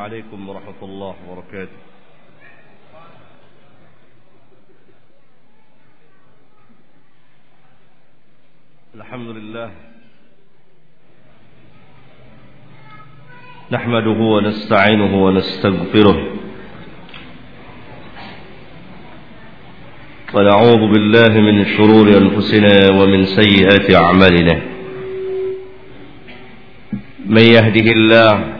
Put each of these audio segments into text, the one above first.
عليكم ورحمة الله وبركاته. الحمد لله نحمده ونستعينه ونستغفره ونعوذ بالله من شرور أنفسنا ومن سيئات أعمالنا. من يهده الله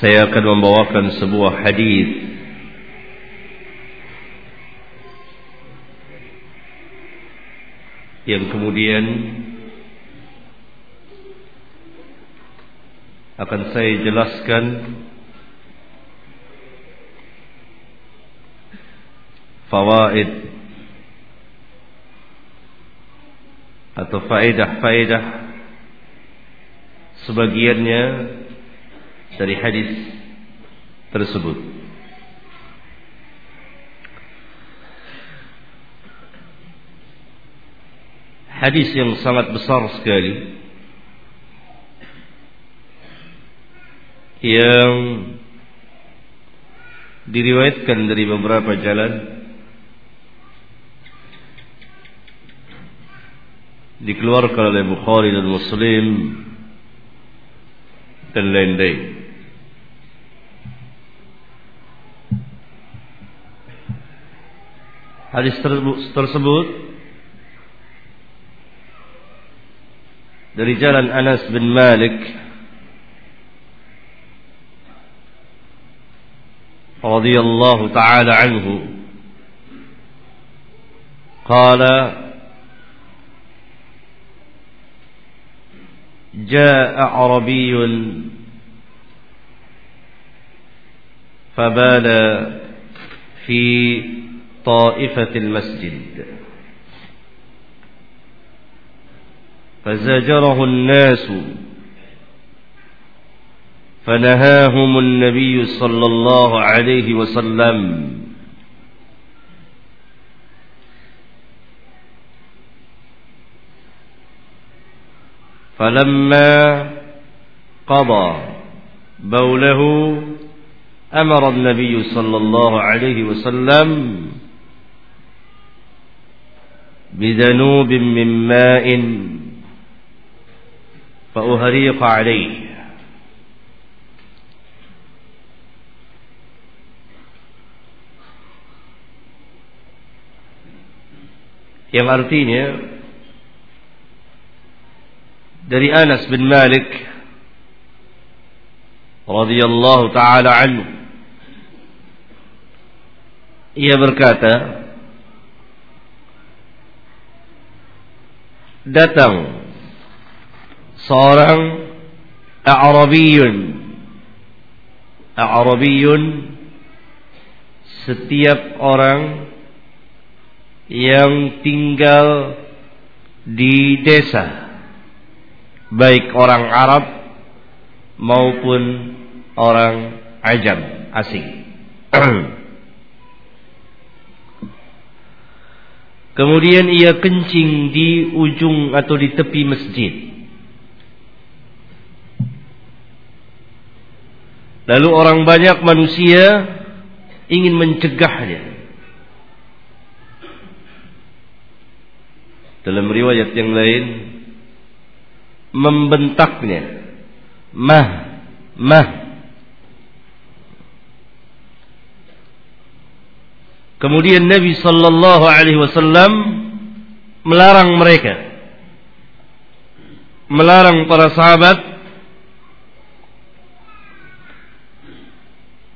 saya akan membawakan sebuah hadis. Yang kemudian akan saya jelaskan fawaid atau faedah-faedah sebagiannya dari hadis tersebut. Hadis yang sangat besar sekali yang diriwayatkan dari beberapa jalan dikeluarkan oleh Bukhari dan Muslim dan lain-lain. Hadis tersebut dari jalan Anas bin Malik radhiyallahu taala anhu qala جاء أعربي فبال في طائفة المسجد. فزجره الناس فنهاهم النبي صلى الله عليه وسلم. فلما قضى بوله أمر النبي صلى الله عليه وسلم بذنوب من ماء فأهريق عليه yang artinya dari Anas bin Malik radhiyallahu taala anhu ia berkata datang seorang A'rabiyun. A'rabiyun setiap orang yang tinggal di desa baik orang Arab maupun orang ajam asing Kemudian ia kencing di ujung atau di tepi masjid. Lalu orang banyak manusia ingin mencegahnya. Dalam riwayat yang lain membentaknya. Mah, mah. Kemudian Nabi sallallahu alaihi wasallam melarang mereka. Melarang para sahabat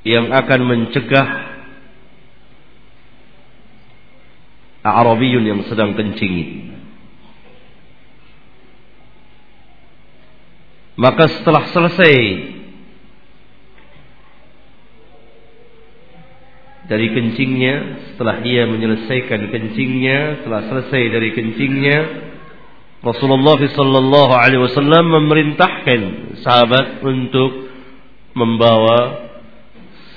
yang akan mencegah Arabiyun yang sedang kencing Maka setelah selesai dari kencingnya, setelah ia menyelesaikan kencingnya, setelah selesai dari kencingnya, Rasulullah sallallahu alaihi wasallam memerintahkan sahabat untuk membawa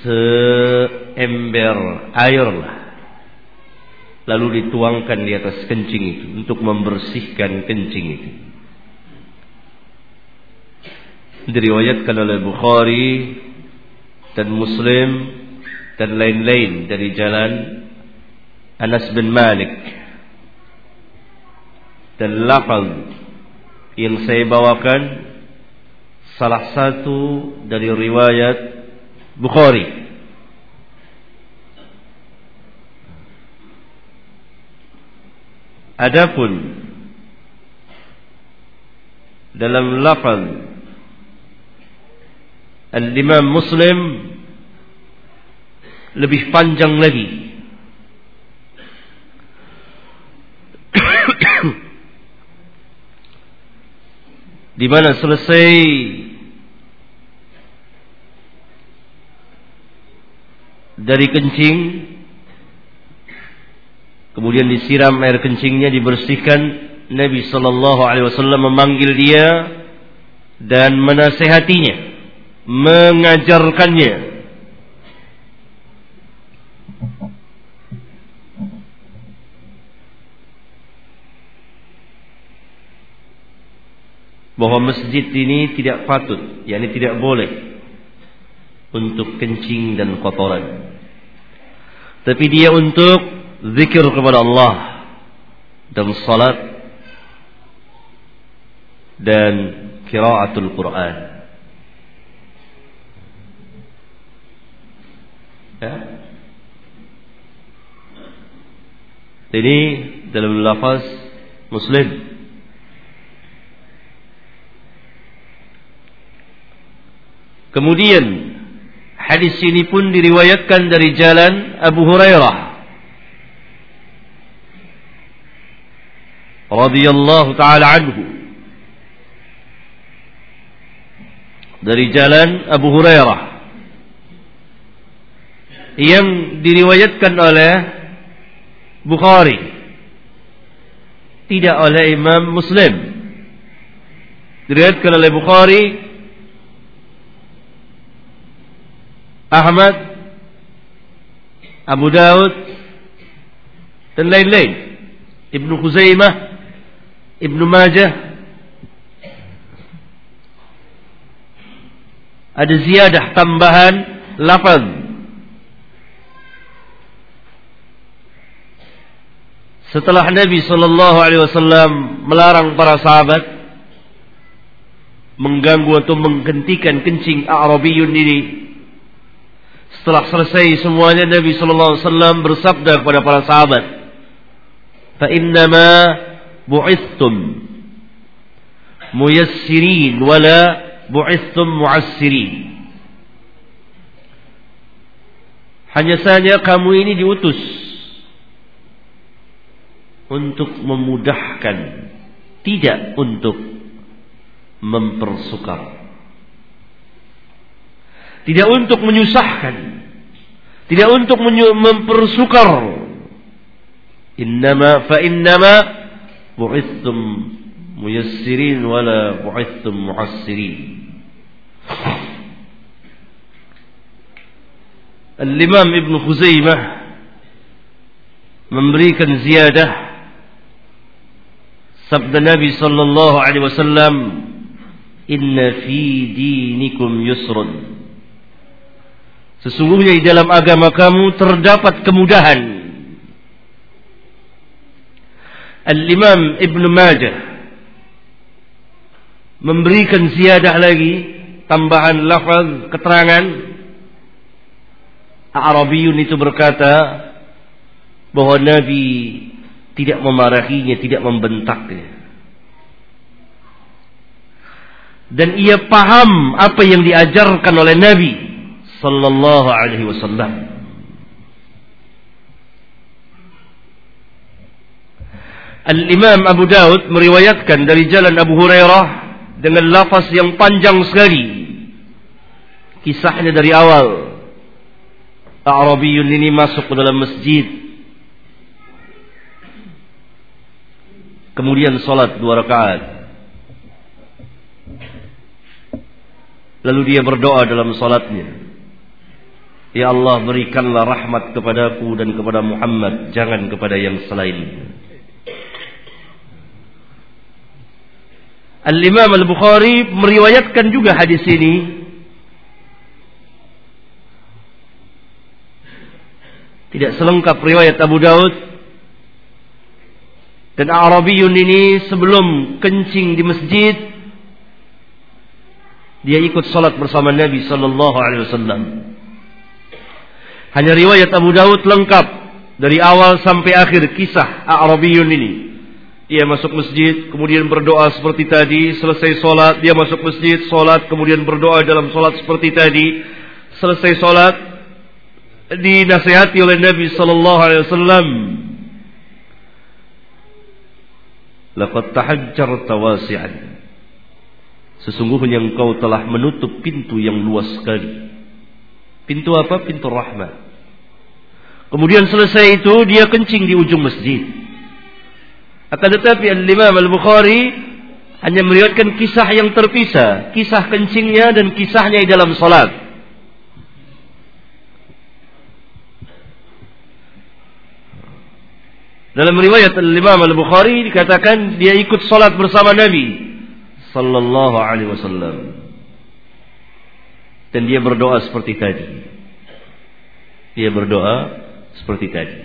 seember air lah lalu dituangkan di atas kencing itu untuk membersihkan kencing itu. Diriwayatkan oleh Bukhari dan Muslim dan lain-lain dari jalan Anas bin Malik. Dan lafaz yang saya bawakan salah satu dari riwayat Bukhari. Adapun dalam lafaz Al-Imam Muslim lebih panjang lagi. di mana selesai dari kencing Kemudian disiram air kencingnya dibersihkan. Nabi Shallallahu Alaihi Wasallam memanggil dia dan menasehatinya, mengajarkannya. Bahwa masjid ini tidak patut, yakni tidak boleh untuk kencing dan kotoran. Tapi dia untuk zikir kepada Allah dan salat dan kiraatul Quran. Ya. Ini dalam lafaz Muslim. Kemudian hadis ini pun diriwayatkan dari jalan Abu Hurairah. Radhiyallahu taala anhu. Dari jalan Abu Hurairah. Yang diriwayatkan oleh Bukhari. Tidak oleh Imam Muslim. Diriwayatkan oleh Bukhari Ahmad Abu Daud dan lain-lain. Ibnu Khuzaimah Ibnu Majah. Ada ziyadah tambahan lafaz. Setelah Nabi sallallahu alaihi wasallam melarang para sahabat mengganggu atau menghentikan kencing Arabiyun ini setelah selesai semuanya Nabi sallallahu alaihi wasallam bersabda kepada para sahabat fa innama bu'ithtum muyassirin wala bu'ithtum mu'assirin. Hanya saja kamu ini diutus untuk memudahkan tidak untuk mempersukar tidak untuk menyusahkan. Tidak untuk mempersukar. Innama fa innama bu'ithtum muyassirin wala bu'ithtum mu'assirin. Al-Imam Ibn Khuzaimah memberikan ziyadah sabda Nabi sallallahu alaihi wasallam inna fi dinikum yusrun sesungguhnya di dalam agama kamu terdapat kemudahan. Al-Imam Ibn Majah memberikan ziyadah lagi tambahan lafaz keterangan. Arabiyun itu berkata bahwa Nabi tidak memarahinya, tidak membentaknya. Dan ia paham apa yang diajarkan oleh Nabi sallallahu alaihi wasallam. Al-Imam Abu Daud meriwayatkan dari jalan Abu Hurairah dengan lafaz yang panjang sekali. Kisahnya dari awal. Arabiyun ini masuk ke dalam masjid. Kemudian sholat dua rakaat. Lalu dia berdoa dalam sholatnya. Ya Allah berikanlah rahmat kepadaku dan kepada Muhammad. Jangan kepada yang selain. Al-Imam Al-Bukhari meriwayatkan juga hadis ini Tidak selengkap riwayat Abu Daud. Dan Arabiyun ini sebelum kencing di masjid, dia ikut salat bersama Nabi sallallahu alaihi wasallam. Hanya riwayat Abu Daud lengkap dari awal sampai akhir kisah Arabiyun ini. Dia masuk masjid, kemudian berdoa seperti tadi, selesai solat, dia masuk masjid, solat, kemudian berdoa dalam solat seperti tadi, selesai solat, dinasihati oleh Nabi sallallahu alaihi wasallam. Laqad tahajjarta wasi'an. Sesungguhnya engkau telah menutup pintu yang luas sekali pintu apa? Pintu rahmat kemudian selesai itu dia kencing di ujung masjid. Akan tetapi al-Imam al-Bukhari hanya meriwayatkan kisah yang terpisah. Kisah kencingnya dan kisahnya di dalam salat. Dalam riwayat Imam Al-Bukhari dikatakan dia ikut salat bersama Nabi sallallahu alaihi wasallam. Dan dia berdoa seperti tadi. Dia berdoa seperti tadi.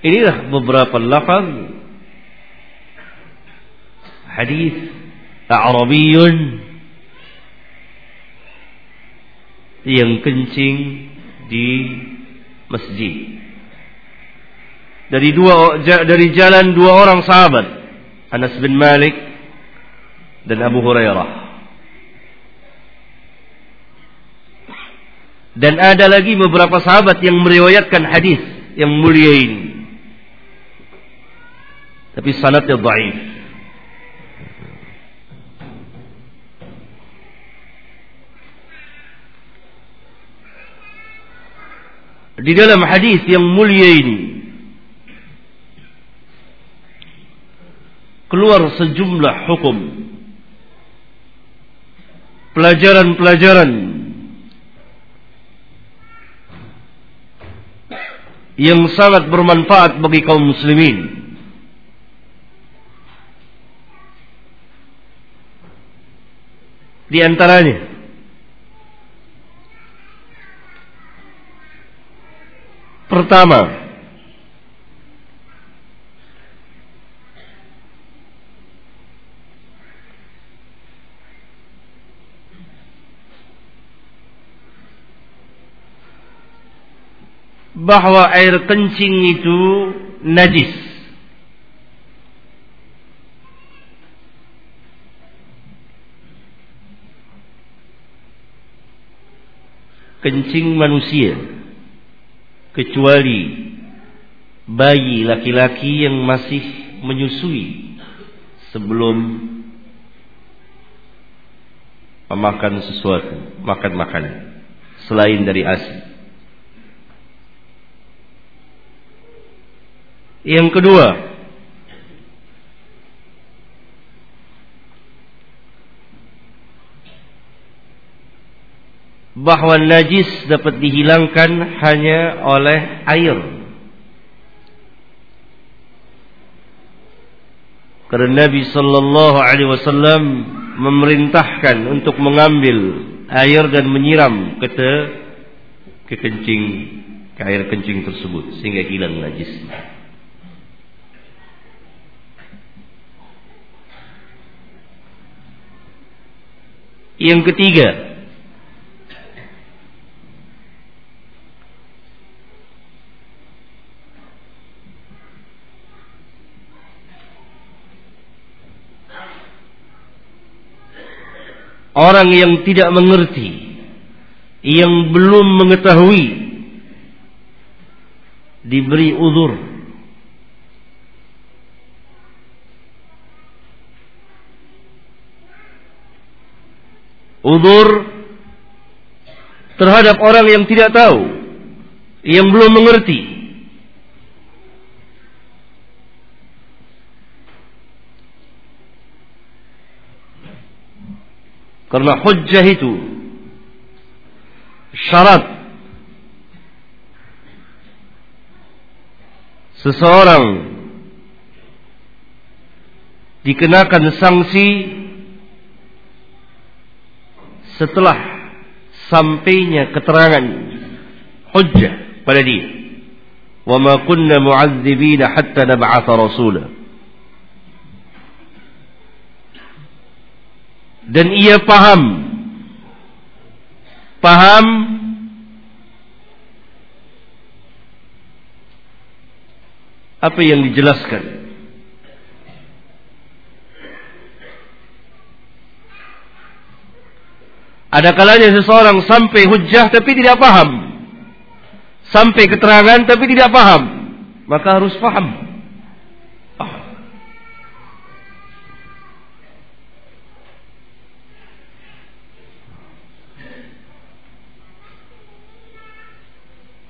Inilah beberapa lafaz hadis Arabiyun yang kencing di masjid dari dua dari jalan dua orang sahabat Anas bin Malik dan Abu Hurairah. Dan ada lagi beberapa sahabat yang meriwayatkan hadis yang mulia ini. Tapi sanadnya dhaif. Di dalam hadis yang mulia ini keluar sejumlah hukum pelajaran-pelajaran yang sangat bermanfaat bagi kaum muslimin. Di antaranya pertama bahwa air kencing itu najis. Kencing manusia kecuali bayi laki-laki yang masih menyusui sebelum memakan sesuatu, makan makanan selain dari asi. Yang kedua, bahwa najis dapat dihilangkan hanya oleh air. Karena Nabi sallallahu alaihi wasallam memerintahkan untuk mengambil air dan menyiram ke ke kencing ke air kencing tersebut sehingga hilang najisnya. Yang ketiga, orang yang tidak mengerti, yang belum mengetahui, diberi uzur Udur terhadap orang yang tidak tahu, yang belum mengerti. Karena hujjah itu syarat seseorang dikenakan sanksi setelah sampainya keterangan hujjah pada dia. Wa ma kunna mu'adzibina hatta nab'atha rasula. Dan ia paham paham apa yang dijelaskan Ada kalanya seseorang sampai hujah tapi tidak paham. Sampai keterangan tapi tidak paham. Maka harus paham. Ah.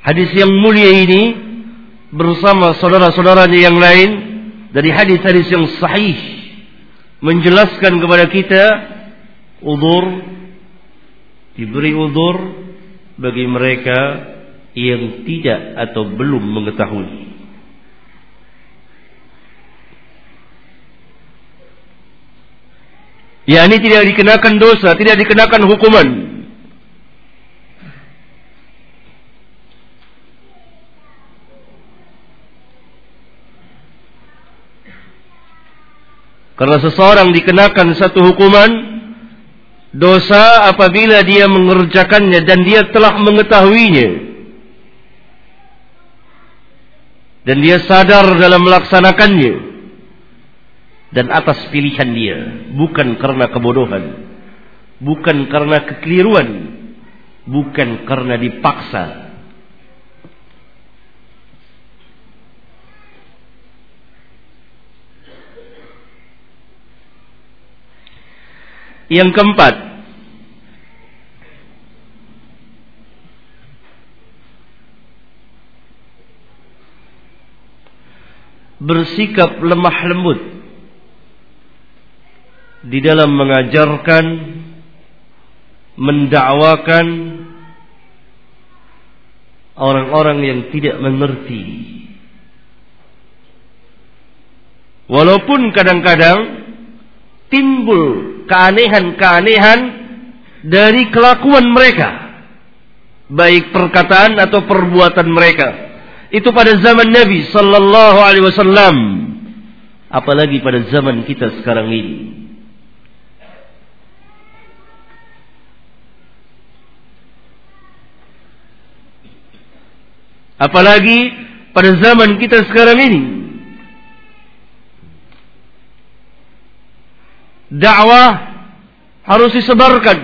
Hadis yang mulia ini bersama saudara-saudaranya yang lain dari hadis-hadis yang sahih menjelaskan kepada kita udur diberi udur bagi mereka yang tidak atau belum mengetahui. Ya ini tidak dikenakan dosa, tidak dikenakan hukuman. Karena seseorang dikenakan satu hukuman dosa apabila dia mengerjakannya dan dia telah mengetahuinya. Dan dia sadar dalam melaksanakannya. Dan atas pilihan dia. Bukan karena kebodohan. Bukan karena kekeliruan. Bukan karena dipaksa Yang keempat, bersikap lemah lembut di dalam mengajarkan, mendakwakan orang-orang yang tidak mengerti. Walaupun kadang-kadang timbul keanehan-keanehan dari kelakuan mereka. Baik perkataan atau perbuatan mereka. Itu pada zaman Nabi sallallahu alaihi wasallam. Apalagi pada zaman kita sekarang ini. Apalagi pada zaman kita sekarang ini dakwah harus disebarkan.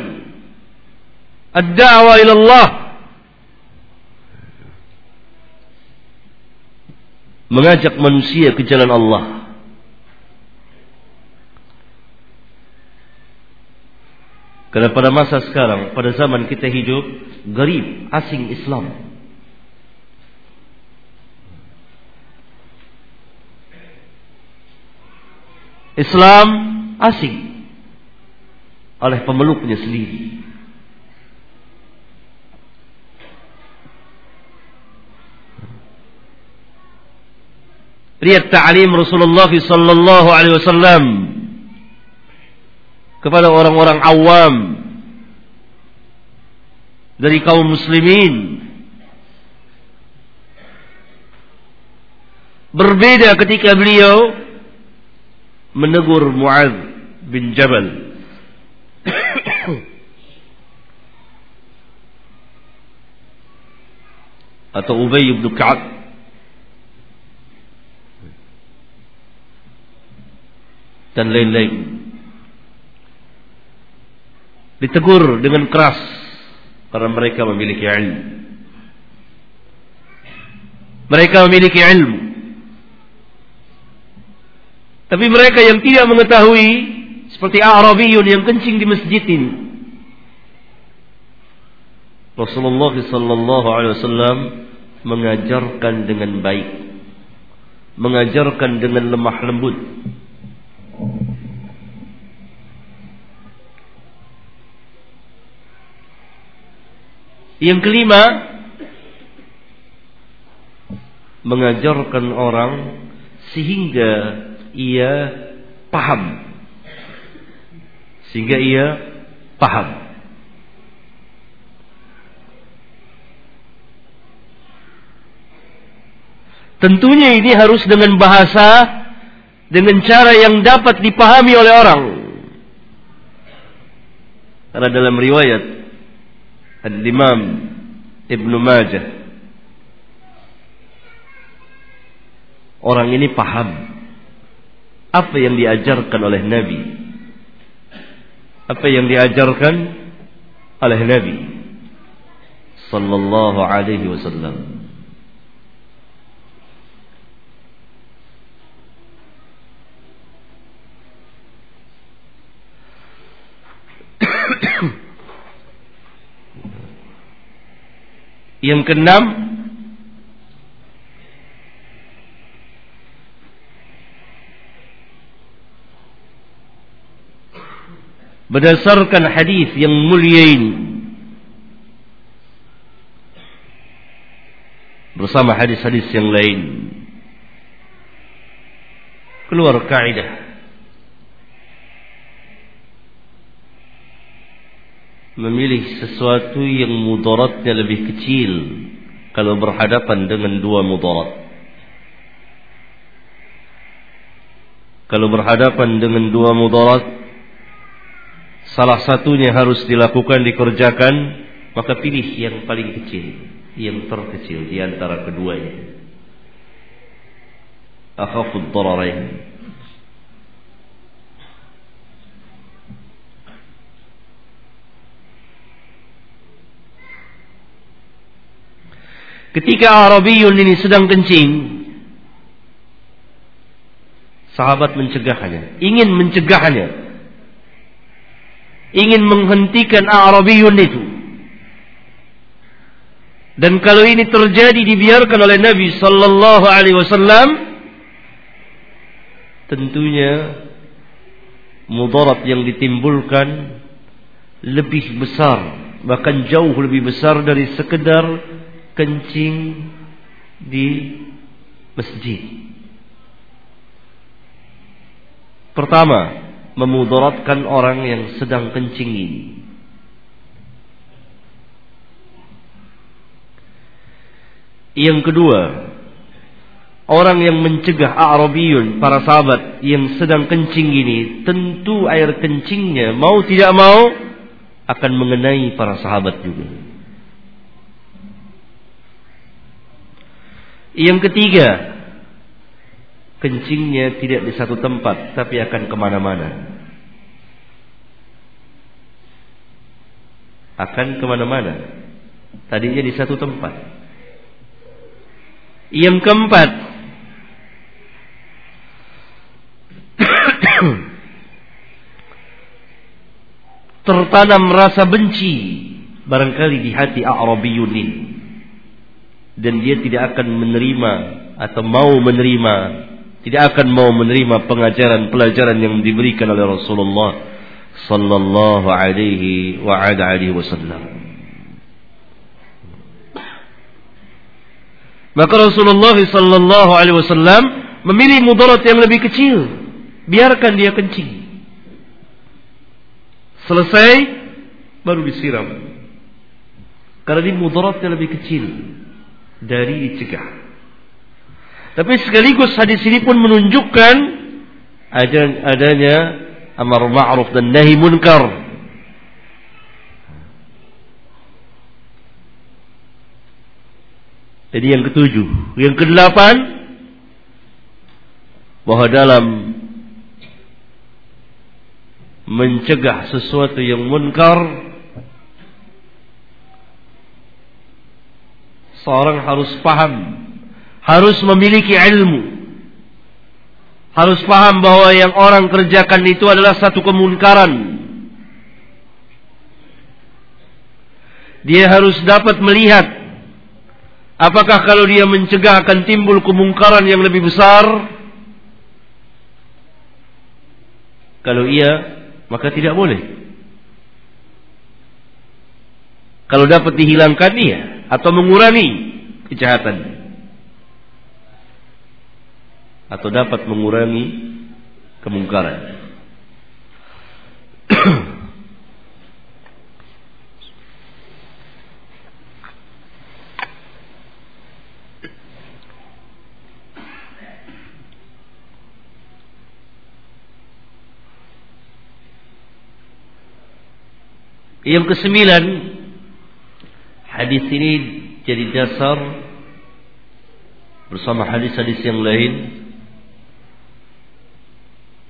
Ad-da'wah ila Allah. Mengajak manusia ke jalan Allah. Karena pada masa sekarang, pada zaman kita hidup, garib, asing Islam. Islam asing oleh pemeluknya sendiri. Lihat ta'lim Rasulullah sallallahu alaihi wasallam kepada orang-orang awam dari kaum muslimin berbeda ketika beliau menegur Muaz bin Jabal. atau Ubay bin Ka'ab dan lain-lain. Ditegur dengan keras karena mereka memiliki ilmu. Mereka memiliki ilmu. Tapi mereka yang tidak mengetahui seperti Arabiyun yang kencing di masjid ini. Rasulullah sallallahu alaihi wasallam mengajarkan dengan baik, mengajarkan dengan lemah lembut. Yang kelima, mengajarkan orang sehingga ia paham. Sehingga ia paham. Tentunya ini harus dengan bahasa dengan cara yang dapat dipahami oleh orang. Karena dalam riwayat Al-Imam Ibnu Majah orang ini paham apa yang diajarkan oleh Nabi. Apa yang diajarkan oleh Nabi sallallahu alaihi wasallam. Yang keenam berdasarkan hadis yang mulia ini bersama hadis-hadis yang lain. Keluar kaidah memilih sesuatu yang mudaratnya lebih kecil kalau berhadapan dengan dua mudarat. Kalau berhadapan dengan dua mudarat, salah satunya harus dilakukan, dikerjakan, maka pilih yang paling kecil, yang terkecil di antara keduanya. Akhafud dararain. Ketika Arabiyun ini sedang kencing, sahabat mencegahnya, ingin mencegahnya, ingin menghentikan Arabiyun itu. Dan kalau ini terjadi dibiarkan oleh Nabi sallallahu alaihi wasallam, tentunya mudarat yang ditimbulkan lebih besar, bahkan jauh lebih besar dari sekedar kencing di masjid. Pertama, memudaratkan orang yang sedang kencing ini. Yang kedua, orang yang mencegah Arabiyun, para sahabat yang sedang kencing ini, tentu air kencingnya mau tidak mau akan mengenai para sahabat juga. Yang ketiga, kencingnya tidak di satu tempat, tapi akan ke mana-mana. Akan ke mana-mana. Tadinya di satu tempat. Yang keempat, tertanam rasa benci barangkali di hati Arabiyun ini dan dia tidak akan menerima atau mau menerima tidak akan mau menerima pengajaran pelajaran yang diberikan oleh Rasulullah sallallahu alaihi wa alihi wasallam. Maka Rasulullah sallallahu alaihi wasallam memilih mudarat yang lebih kecil. Biarkan dia kencing. Selesai baru disiram. Karena ini mudaratnya lebih kecil dari dicegah. Tapi sekaligus hadis ini pun menunjukkan adanya amar ma'ruf dan nahi munkar. Jadi yang ketujuh, yang kedelapan bahwa dalam mencegah sesuatu yang munkar Seorang harus paham, harus memiliki ilmu. Harus paham bahwa yang orang kerjakan itu adalah satu kemunkaran. Dia harus dapat melihat apakah kalau dia mencegah akan timbul kemungkaran yang lebih besar. Kalau iya, maka tidak boleh. Kalau dapat dihilangkan iya atau mengurangi kejahatan atau dapat mengurangi kemungkaran. Yang kesembilan, hadis ini jadi dasar bersama hadis-hadis yang lain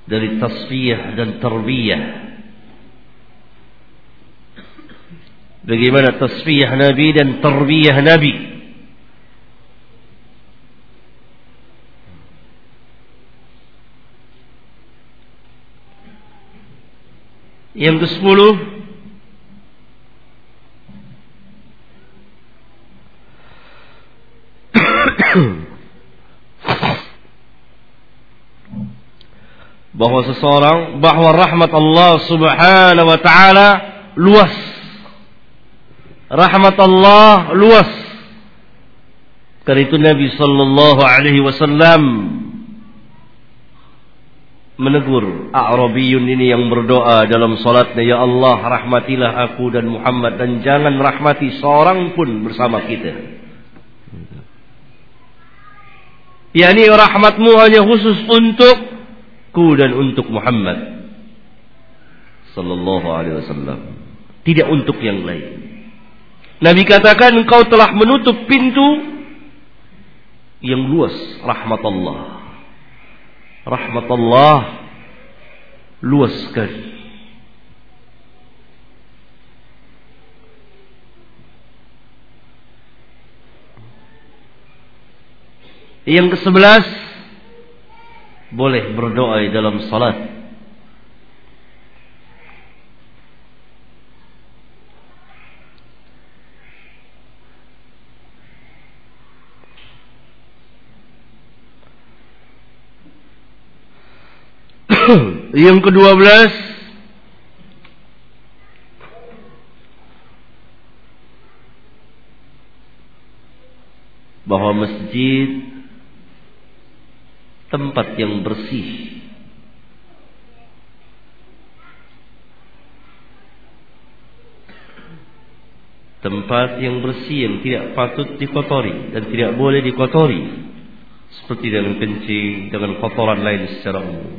dari tasfiyah dan tarbiyah bagaimana tasfiyah nabi dan tarbiyah nabi yang ke-10 bahwa seseorang bahwa rahmat Allah Subhanahu wa taala luas. Rahmat Allah luas. Karena itu Nabi sallallahu alaihi wasallam menegur A'rabiyun ini yang berdoa dalam salatnya ya Allah rahmatilah aku dan Muhammad dan jangan rahmati seorang pun bersama kita. Yani rahmatmu hanya khusus untuk untukku dan untuk Muhammad sallallahu alaihi wasallam. Tidak untuk yang lain. Nabi katakan engkau telah menutup pintu yang luas rahmat Allah rahmat Allah luas sekali. Yang ke sebelas boleh berdoa dalam salat. Yang kedua belas bahwa masjid tempat yang bersih. Tempat yang bersih yang tidak patut dikotori dan tidak boleh dikotori. Seperti dengan kencing, dengan kotoran lain secara umum.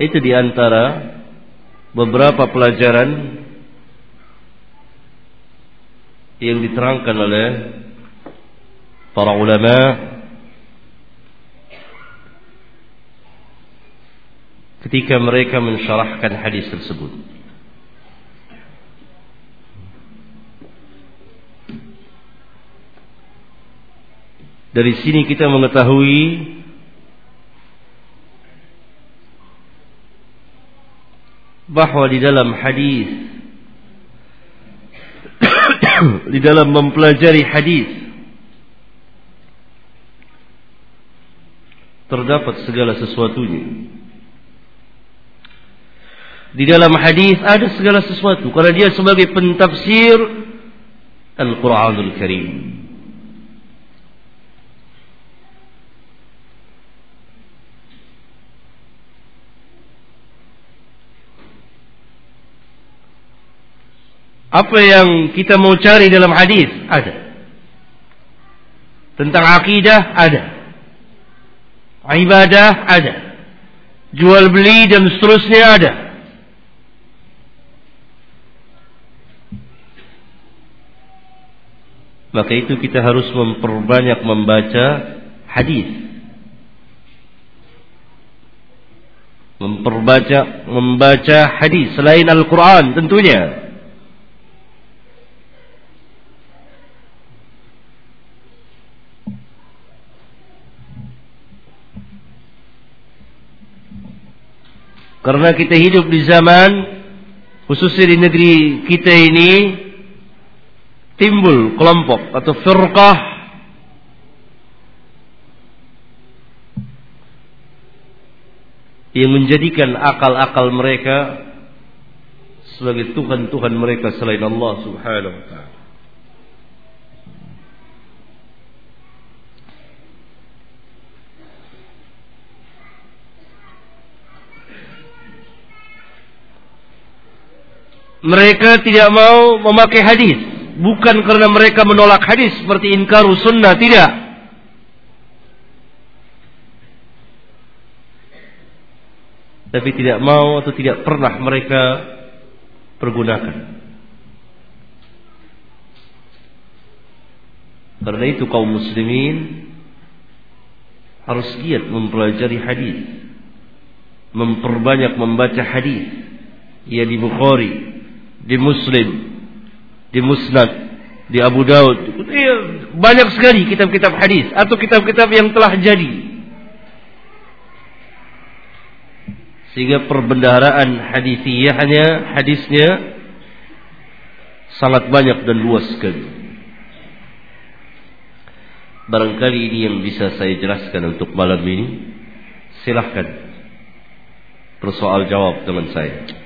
Itu di antara beberapa pelajaran yang diterangkan oleh para ulama ketika mereka mensyarahkan hadis tersebut. Dari sini kita mengetahui bahwa di dalam hadis di dalam mempelajari hadis terdapat segala sesuatunya. Di dalam hadis ada segala sesuatu karena dia sebagai pentafsir Al-Qur'anul Karim. Apa yang kita mau cari dalam hadis ada. Tentang akidah ada. Ibadah ada. Jual beli dan seterusnya ada. Maka itu kita harus memperbanyak membaca hadis. memperbaca membaca hadis selain Al-Qur'an tentunya. Karena kita hidup di zaman khususnya di negeri kita ini timbul kelompok atau firqah yang menjadikan akal-akal mereka sebagai Tuhan-Tuhan mereka selain Allah subhanahu wa ta'ala. Mereka tidak mau memakai hadis. Bukan karena mereka menolak hadis seperti inkaru sunnah. Tidak. Tapi tidak mau atau tidak pernah mereka pergunakan. Karena itu kaum muslimin harus giat mempelajari hadis, memperbanyak membaca hadis. Ya di Bukhari, di Muslim, di Musnad, di Abu Daud. Iya, banyak sekali kitab-kitab hadis atau kitab-kitab yang telah jadi. Sehingga perbendaharaan hadisiyahnya, hadisnya sangat banyak dan luas sekali. Barangkali ini yang bisa saya jelaskan untuk malam ini. Silahkan bersoal jawab dengan saya.